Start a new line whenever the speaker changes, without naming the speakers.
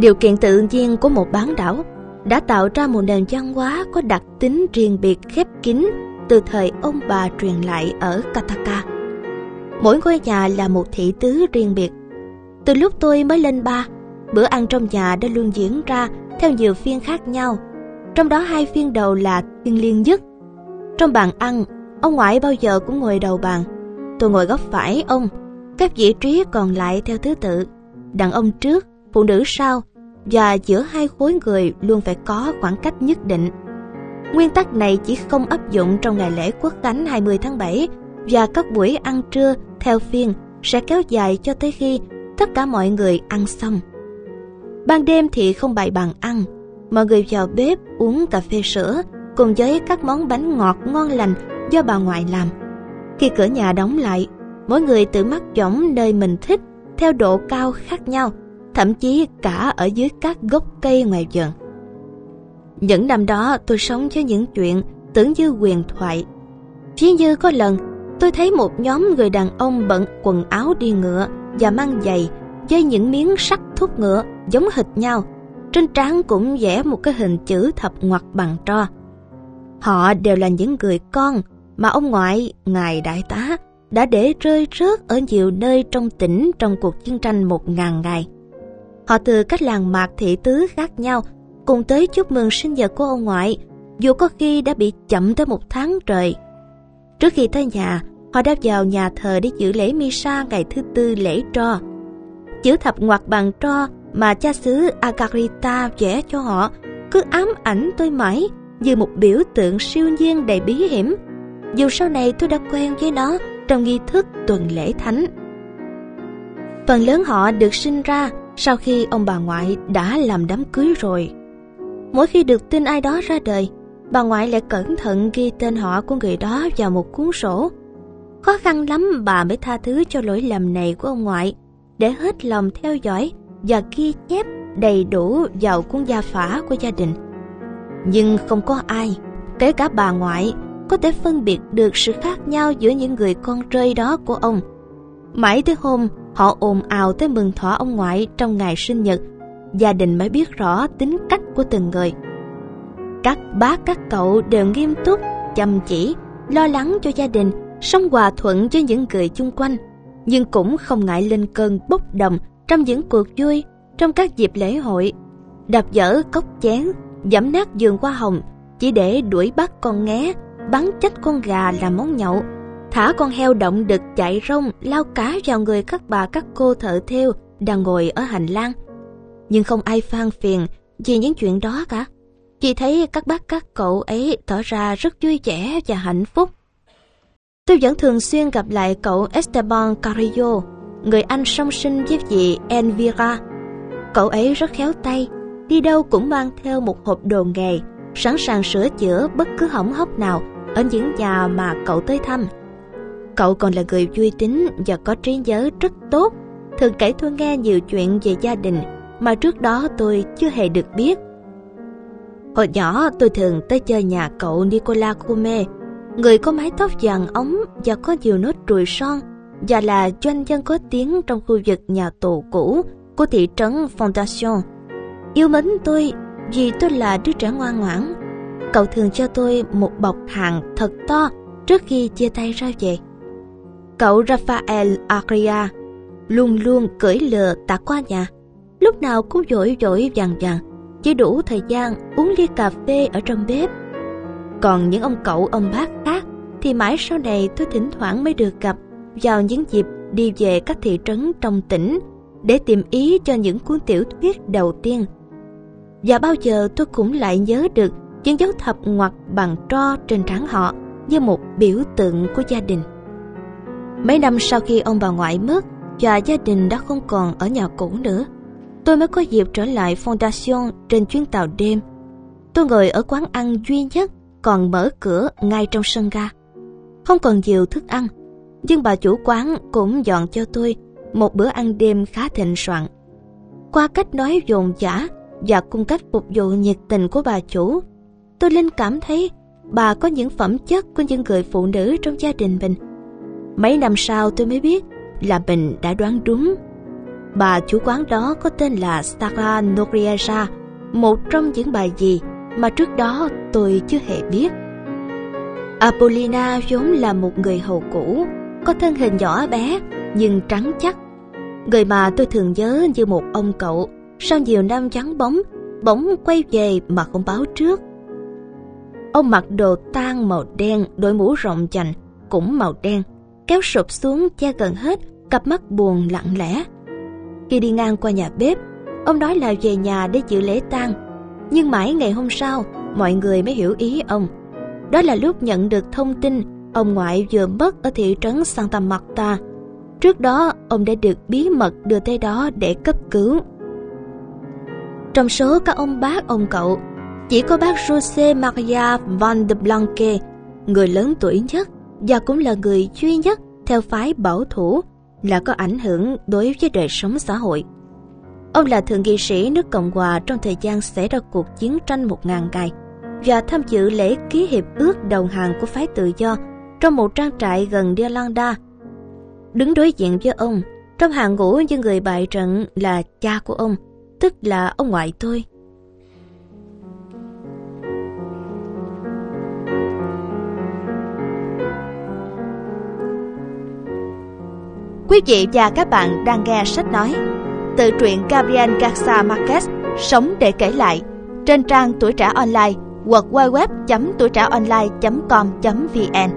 Điều kiện tự nhiên của một bán đảo đã tạo ra một nền văn hóa có đặc tính riêng biệt khép kín từ thời ông bà truyền lại ở Kataka. Mỗi ngôi nhà là một thị tứ riêng biệt. Từ lúc tôi mới lên ba, bữa ăn trong nhà đã luôn diễn ra theo nhiều phiên khác nhau. Trong đó hai phiên đầu là phiên liên nhất. Trong bàn ăn, ông ngoại bao giờ cũng ngồi đầu bàn. Tôi ngồi góc phải ông, các vị trí còn lại theo thứ tự. Đàn ông trước, phụ nữ sau, và giữa hai khối người luôn phải có khoảng cách nhất định. Nguyên tắc này chỉ không áp dụng trong ngày lễ quốc khánh 20 tháng 7 và các buổi ăn trưa theo phiên sẽ kéo dài cho tới khi tất cả mọi người ăn xong. Ban đêm thì không bày bàn ăn, mọi người vào bếp uống cà phê sữa cùng với các món bánh ngọt ngon lành do bà ngoại làm. Khi cửa nhà đóng lại, mỗi người tự mắc võng nơi mình thích theo độ cao khác nhau, thậm chí cả ở dưới các gốc cây ngoài vườn. Những năm đó tôi sống với những chuyện tưởng như quyền thoại. Chỉ như có lần tôi thấy một nhóm người đàn ông bận quần áo đi ngựa và mang giày với những miếng sắt thúc ngựa giống hệt nhau. Trên trán cũng vẽ một cái hình chữ thập ngoặt bằng tro. Họ đều là những người con mà ông ngoại, ngài đại tá, đã để rơi rớt ở nhiều nơi trong tỉnh trong cuộc chiến tranh một ngàn ngày. Họ từ các làng mạc thị tứ khác nhau cùng tới chúc mừng sinh nhật của ông ngoại, dù có khi đã bị chậm tới một tháng trời. Trước khi tới nhà, họ đã vào nhà thờ để giữ lễ Misa ngày thứ tư lễ tro. Chữ thập ngoặt bằng tro mà cha xứ Agarita vẽ cho họ cứ ám ảnh tôi mãi như một biểu tượng siêu nhiên đầy bí hiểm. Dù sau này tôi đã quen với nó trong nghi thức tuần lễ thánh. Phần lớn họ được sinh ra sau khi ông bà ngoại đã làm đám cưới rồi. Mỗi khi được tin ai đó ra đời, bà ngoại lại cẩn thận ghi tên họ của người đó vào một cuốn sổ. Khó khăn lắm bà mới tha thứ cho lỗi lầm này của ông ngoại, để hết lòng theo dõi và ghi chép đầy đủ vào cuốn gia phả của gia đình. Nhưng không có ai, kể cả bà ngoại, có thể phân biệt được sự khác nhau giữa những người con rơi đó của ông. Mãi tới hôm họ ồn ào tới mừng thọ ông ngoại trong ngày sinh nhật. Gia đình mới biết rõ tính cách của từng người. Các bác các cậu đều nghiêm túc, chăm chỉ, lo lắng cho gia đình, sống hòa thuận với những người chung quanh, nhưng cũng không ngại lên cơn bốc đồng trong những cuộc vui, trong các dịp lễ hội, đập dở cốc chén, giẫm nát giường hoa hồng chỉ để đuổi bắt con nghé, bắn chết con gà làm món nhậu, thả con heo động đực chạy rông lao cá vào người các bà các cô thợ thêu đang ngồi ở hành lang nhưng không ai phan phiền vì những chuyện đó cả. Chị thấy các bác các cậu ấy tỏ ra rất vui vẻ và hạnh phúc. Tôi vẫn thường xuyên gặp lại cậu Esteban Carrillo, người anh song sinh với chị envira Cậu ấy rất khéo tay, đi đâu cũng mang theo một hộp đồ nghề, sẵn sàng sửa chữa bất cứ hỏng hóc nào ở những nhà mà cậu tới thăm. Cậu còn là người duy tính và có trí nhớ rất tốt, thường kể tôi nghe nhiều chuyện về gia đình mà trước đó tôi chưa hề được biết. Hồi nhỏ tôi thường tới chơi nhà cậu Nicola Kume, người có mái tóc vàng ống và có nhiều nốt ruồi son và là doanh nhân có tiếng trong khu vực nhà tù cũ của thị trấn Fondation. Yêu mến tôi vì tôi là đứa trẻ ngoan ngoãn. Cậu thường cho tôi một bọc hàng thật to trước khi chia tay ra về. Cậu Rafael Agria luôn luôn cưỡi lừa tạt qua nhà lúc nào cũng dỗi dỗi vàng vàng, chỉ đủ thời gian uống ly cà phê ở trong bếp. Còn những ông cậu ông bác khác thì mãi sau này tôi thỉnh thoảng mới được gặp vào những dịp đi về các thị trấn trong tỉnh để tìm ý cho những cuốn tiểu thuyết đầu tiên. Và bao giờ tôi cũng lại nhớ được những dấu thập ngoặt bằng tro trên trán họ như một biểu tượng của gia đình. Mấy năm sau khi ông bà ngoại mất và gia đình đã không còn ở nhà cũ nữa, tôi mới có dịp trở lại Fondation trên chuyến tàu đêm. Tôi ngồi ở quán ăn duy nhất còn mở cửa ngay trong sân ga. Không còn nhiều thức ăn, nhưng bà chủ quán cũng dọn cho tôi một bữa ăn đêm khá thịnh soạn. Qua cách nói dồn dã và cung cách phục vụ nhiệt tình của bà chủ, tôi linh cảm thấy bà có những phẩm chất của những người phụ nữ trong gia đình mình. Mấy năm sau tôi mới biết là mình đã đoán đúng Bà chủ quán đó có tên là Stara Nogriera, một trong những bài gì mà trước đó tôi chưa hề biết. Apollina vốn là một người hầu cũ, có thân hình nhỏ bé nhưng trắng chắc. Người mà tôi thường nhớ như một ông cậu sau nhiều năm trắng bóng, bỗng quay về mà không báo trước. Ông mặc đồ tang màu đen, đội mũ rộng chành, cũng màu đen, kéo sụp xuống che gần hết, cặp mắt buồn lặng lẽ. Khi đi ngang qua nhà bếp, ông nói là về nhà để dự lễ tang. Nhưng mãi ngày hôm sau, mọi người mới hiểu ý ông. Đó là lúc nhận được thông tin ông ngoại vừa mất ở thị trấn Santa Marta. Trước đó, ông đã được bí mật đưa tới đó để cấp cứu. Trong số các ông bác ông cậu, chỉ có bác Jose Maria Van de Blanque, người lớn tuổi nhất và cũng là người duy nhất theo phái bảo thủ là có ảnh hưởng đối với đời sống xã hội. Ông là thượng nghị sĩ nước Cộng hòa trong thời gian xảy ra cuộc chiến tranh một ngàn ngày và tham dự lễ ký hiệp ước đầu hàng của phái tự do trong một trang trại gần Irlanda. Đứng đối diện với ông, trong hàng ngũ những người bại trận là cha của ông, tức là ông ngoại tôi. Quý vị và các bạn đang nghe sách nói Tự truyện Gabriel Garcia Marquez, Sống để kể lại, Trên trang tuổi trẻ online hoặc www.tuổi trẻ online.com.vn